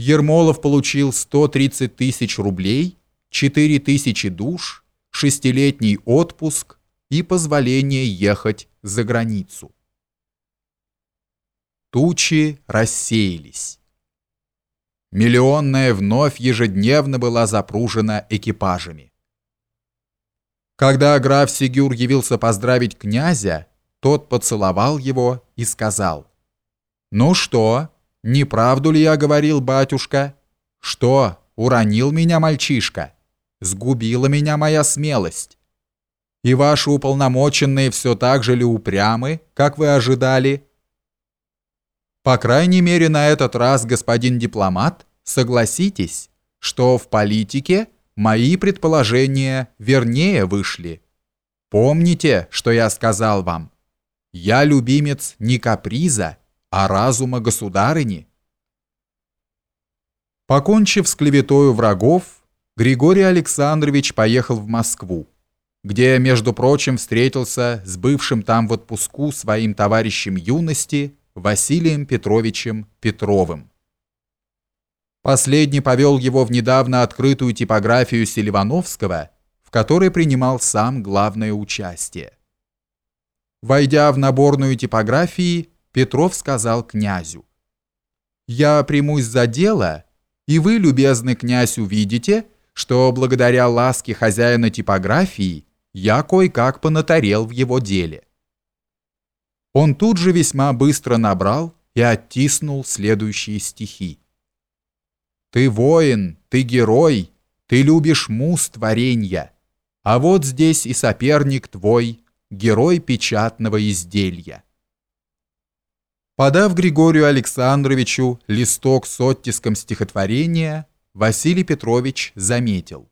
Ермолов получил 130 тысяч рублей, 4 тысячи душ, шестилетний отпуск и позволение ехать за границу. Тучи рассеялись. Миллионная вновь ежедневно была запружена экипажами. Когда граф Сигюр явился поздравить князя, тот поцеловал его и сказал, «Ну что, не правду ли я говорил, батюшка? Что, уронил меня мальчишка? Сгубила меня моя смелость? И ваши уполномоченные все так же ли упрямы, как вы ожидали?» По крайней мере, на этот раз, господин дипломат, согласитесь, что в политике мои предположения вернее вышли. Помните, что я сказал вам? Я любимец не каприза, а разума государыни. Покончив с клеветою врагов, Григорий Александрович поехал в Москву, где, между прочим, встретился с бывшим там в отпуску своим товарищем юности Василием Петровичем Петровым. Последний повел его в недавно открытую типографию Селивановского, в которой принимал сам главное участие. Войдя в наборную типографии, Петров сказал князю, «Я примусь за дело, и вы, любезный князь, увидите, что благодаря ласке хозяина типографии я кое-как понатарел в его деле». Он тут же весьма быстро набрал и оттиснул следующие стихи. «Ты воин, ты герой, ты любишь мус творенья, а вот здесь и соперник твой, герой печатного изделия». Подав Григорию Александровичу листок с оттиском стихотворения, Василий Петрович заметил.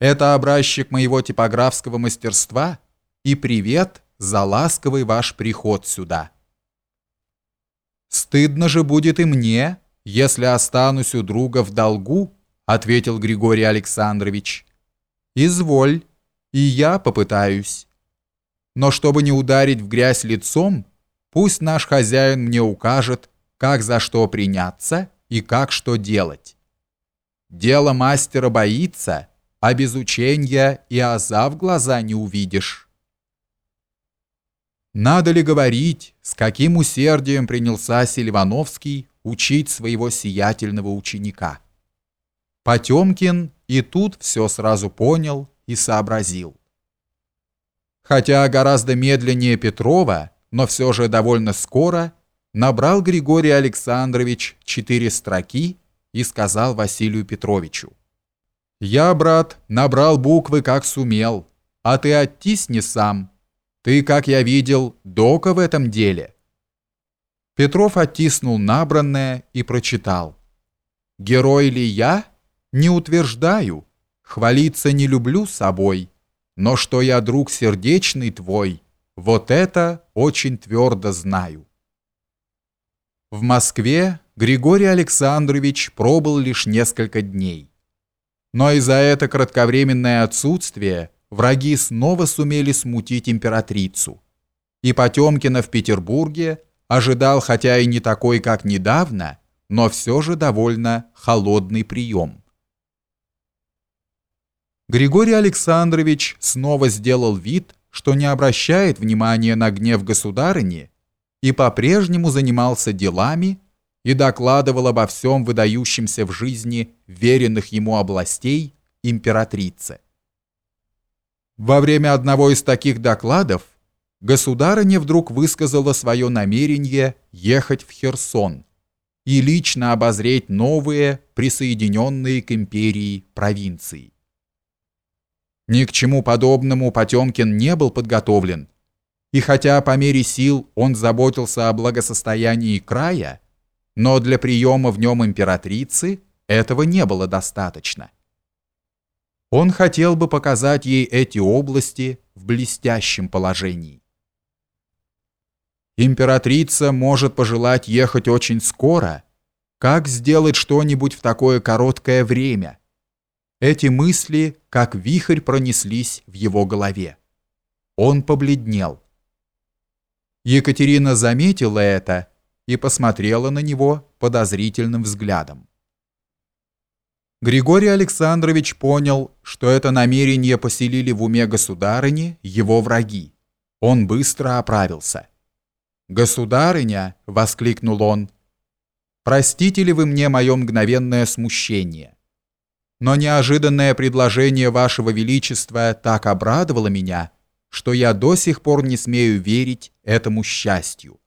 «Это образчик моего типографского мастерства и привет за ласковый ваш приход сюда. Стыдно же будет и мне, если останусь у друга в долгу, ответил Григорий Александрович. Изволь, и я попытаюсь. Но чтобы не ударить в грязь лицом, пусть наш хозяин мне укажет, как за что приняться и как что делать. Дело мастера боится, а без учения и аза в глаза не увидишь. Надо ли говорить, с каким усердием принялся Селивановский учить своего сиятельного ученика? Потемкин и тут все сразу понял и сообразил. Хотя гораздо медленнее Петрова, но все же довольно скоро, набрал Григорий Александрович четыре строки и сказал Василию Петровичу. «Я, брат, набрал буквы как сумел, а ты оттисни сам» Ты, как я видел, дока в этом деле. Петров оттиснул набранное и прочитал. Герой ли я? Не утверждаю. Хвалиться не люблю собой. Но что я друг сердечный твой, вот это очень твердо знаю. В Москве Григорий Александрович пробыл лишь несколько дней. Но и за это кратковременное отсутствие враги снова сумели смутить императрицу. И Потемкина в Петербурге ожидал, хотя и не такой, как недавно, но все же довольно холодный прием. Григорий Александрович снова сделал вид, что не обращает внимания на гнев государыни и по-прежнему занимался делами и докладывал обо всем выдающемся в жизни веренных ему областей императрице. Во время одного из таких докладов государыня вдруг высказала свое намерение ехать в Херсон и лично обозреть новые, присоединенные к империи провинции. Ни к чему подобному Потемкин не был подготовлен, и хотя по мере сил он заботился о благосостоянии края, но для приема в нем императрицы этого не было достаточно. Он хотел бы показать ей эти области в блестящем положении. Императрица может пожелать ехать очень скоро. Как сделать что-нибудь в такое короткое время? Эти мысли, как вихрь, пронеслись в его голове. Он побледнел. Екатерина заметила это и посмотрела на него подозрительным взглядом. Григорий Александрович понял, что это намерение поселили в уме государыни его враги. Он быстро оправился. «Государыня!» — воскликнул он. «Простите ли вы мне мое мгновенное смущение? Но неожиданное предложение вашего величества так обрадовало меня, что я до сих пор не смею верить этому счастью.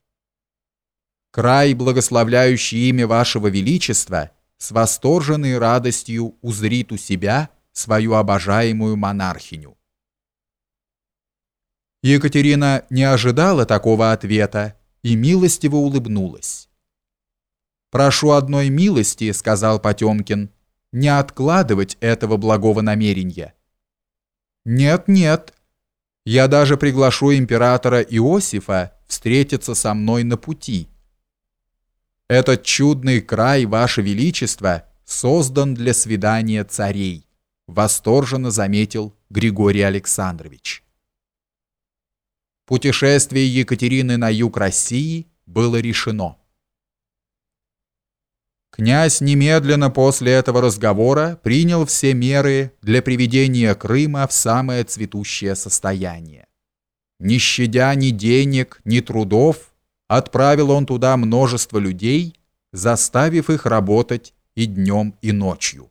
Край, благословляющий имя вашего величества — с восторженной радостью узрит у себя свою обожаемую монархиню. Екатерина не ожидала такого ответа и милостиво улыбнулась. «Прошу одной милости», — сказал Потемкин, — «не откладывать этого благого намерения». «Нет, нет, я даже приглашу императора Иосифа встретиться со мной на пути». Этот чудный край, Ваше Величество, создан для свидания царей, восторженно заметил Григорий Александрович. Путешествие Екатерины на юг России было решено. Князь немедленно после этого разговора принял все меры для приведения Крыма в самое цветущее состояние. Не щадя ни денег, ни трудов, Отправил он туда множество людей, заставив их работать и днем, и ночью.